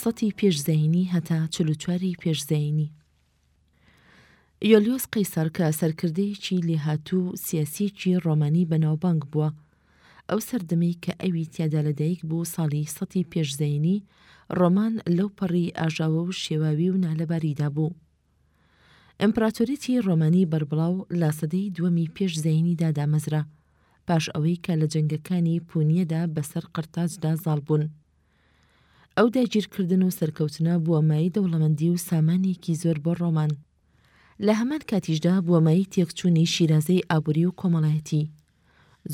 سەتی پێش زەینی هەتا چل و چواری پێش زەینی. یۆلیۆس قەیسەر کە سەرکردەیەکی لێهاتوو و سیاسیەکی ڕۆمانی بەناوبانگ بووە. ئەو سەردەمەی کە ئەوی تیادا لەدایک بوو ساڵی سەتی پێش زەینی، ڕۆمان لەو پەڕی ئاژاوە و شێواوی و نالەباریدا بوو. ئیمپراتۆریەتی ڕۆمانی بەربڵاو لە سەدەی دووەمی پێش زەینیدا دامەزرا، پاش ئەوەی کە لە جەنگەکانی پونیەدا بەسەر قەرتاجدا زاڵ بوون. ئەو داگیرکردن و سەرکەوتنە بووە مایەی دەوڵەمەندی و سامانیەکی زۆر بۆ ڕۆمان. لە هەمان کاتیشدا بووە مایەی تێکچوونی شیرازەی ئابووری و کۆمەڵایەتی.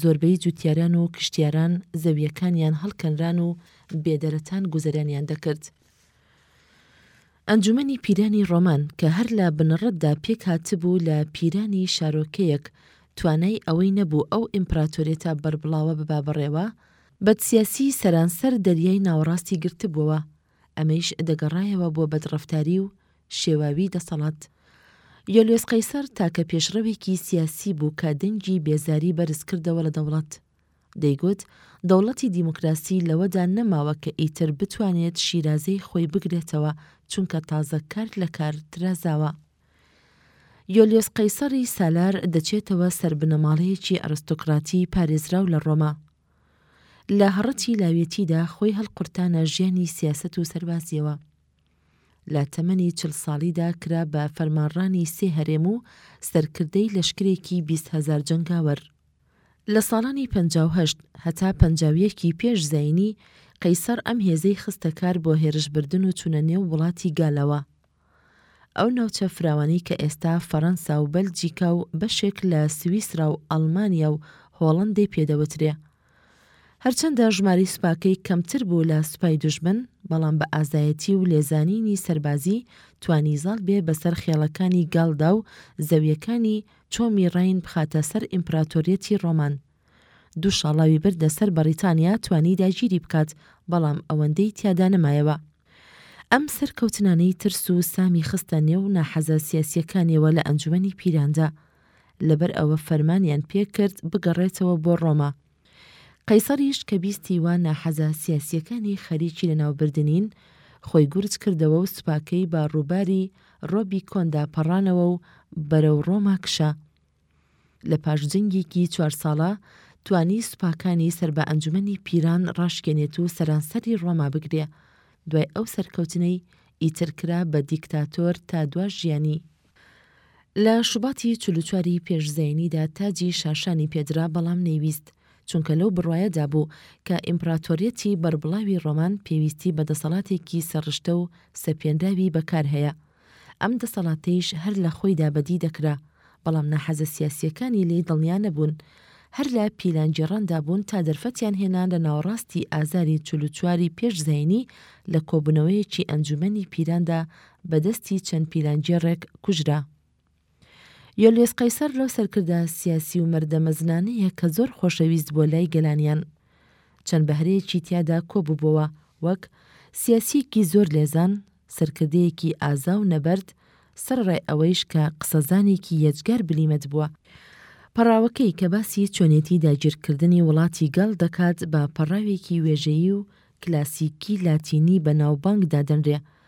زۆربەی جوتیاران و کشتیاران زەویەکانیان هەڵکەنران و بێ دەرەتان گوزەرانیان دەکرد. ئەنجومەنی پیرانی ڕۆمان کە هەر لە بنەڕەتدا پێک هاتبوو لە پیرانی شارۆکەیەک توانای ئەوەی نەبوو ئەو ئیمپراتۆریەتە بەربڵاوە ببا بەڕێوە، بەدسیاسیی سەرانسەر دەریای ناوەڕاستی گرتبووەوە، ئەمەیش دەگەڕایەوە بۆ بەدڕەفتاری و شێواویی دەسەڵات. یۆلیۆس قەیسەر تاکە پێشڕەوێکی سیاسی بوو کە دەنگی بێزاری بەرز کردەوە لە دەوڵەت. دەیگوت دەوڵەتی دیموکراسی لەوەدا نەماوە کە ئیتر بتوانێت شیرازەی خۆی بگرێتەوە چونکە تازە کارت لە کار ترازاوە. یۆلیۆس قەیسەڕی سالار دەچێتەوە سەر بنەماڵەیەکی ئەرستۆکڕاتیی پارێزراو لە ڕۆما. لە هەڕەتی لاوێتیدا خۆی هەڵقورتانە ژیانی سیاسەت و سەربازییەوە. لە تەمەنی چل ساڵیدا کرا بە فەرمانڕانی سێ هەرێم و سەرکردەی لەشکرێکی بیست هەزار جەنگاوەر. لە ساڵانی پەنجا و هەشت هەتا پەنجا و یەک ی پێش زایینی، قەیسەڕ ئەم هێزەی خستە کار بۆ هێرشبردن و چوونە نێو وڵاتی گالاوە. ئەو ناوچە فراوانەی کە ئێستا فەرەنسا و بەلجیکا و بەشێک لە سویسرا و ئەڵمانیا و هۆڵەندەی پێ دەوترێ. هەرچەندە ژمارەی سوپاکەی کەمتر بوو لە سوپای دوژمن، بەڵام بە ئازایەتی و لێزانینی سەربازی توانی زاڵ بێ بەسەر خێڵەکانی گاڵدا و زەویەکانی چۆمی ڕاین بخاتە سەر ئیمپراتۆریەتی ڕۆمان. دوو شاڵاوی بردە سەر بەڕیتانیا توانی داگیری بکات بەڵام ئەوەندەی تیادا نەمایەوە. ئەم سەرکەوتنانەی ترس و سامی خستە نێو ناحەزە سیاسییەکانیەوە لە ئەنجومەنی پیراندا. لەبەر ئەوە فەرمانیان پێ کرد بگەڕێتەوە بۆ ڕۆما. قەیسەڕیش کە بیستی وا ناحەزە سیاسییەکانی خەریکی لەناوبردنین، خۆی گورج کردەوە و سوپاکەی بە ڕووباری ڕۆبی کۆندا پەڕانەوە و بەرەو ڕۆما کشا. لە پاش جەنگێکی چوار ساڵە توانی سوپاکانی سەر بە ئەنجومەنی پیران ڕاشکێنێت و سەرانسەری ڕۆما بگرێ، دوای ئەو سەرکەوتنەی ئیتر کرا بە دیکتاتۆر تا دوا ژیانی. لە شوباتی چل و چواری پێش زایینیدا تاجی شاشانی پێدرا بەڵام نەیویست، چونکە لەو بڕوایەدا بوو کە ئیمپڕاتۆریەتی بەربڵاوی ڕۆمان پێویستی بە دەسەڵاتێکی سەڕشتە و سەپێنراوی بەکار هەیە، ئەم دەسەڵاتەیش هەر لە خۆیدا بەدی دەکرا، بەڵام ناحەزە سیاسییەکانی لێی دڵنیا نەبوون، هەر لە پیلانگێڕاندا بوون تا دەرفەتیان هێنا لە ناوەڕاستی ئازاری چل و چواری پێش زایینی لە کۆبوونەوەیەکی ئەنجوومەنی پیراندا بە دەستی چەند پیلانگێڕێک کوژرا. یۆلیۆس قەیسەر لەو سەرکردە سیاسی و مەردە مەزنانەیە کە زۆر خۆشەویست بووە لای گەلانیان. چەند بەهرەیەکی تیادا کۆ ببۆوە، وەک، سیاسییەکی زۆر لێزان، سەرکردەیەکی ئازا و نەبەرد، سەرەڕای ئەوەیش کە قسەزانێکی یەجگار بلیمەت بووە. پەڕاوەکەی کە باسی چۆنێتی داگیرکردنی وڵاتی گال دەکات بە پەڕاوێکی وێژەیی و کلاسیکی لاتینی بەناوبانگ دادەنرێ،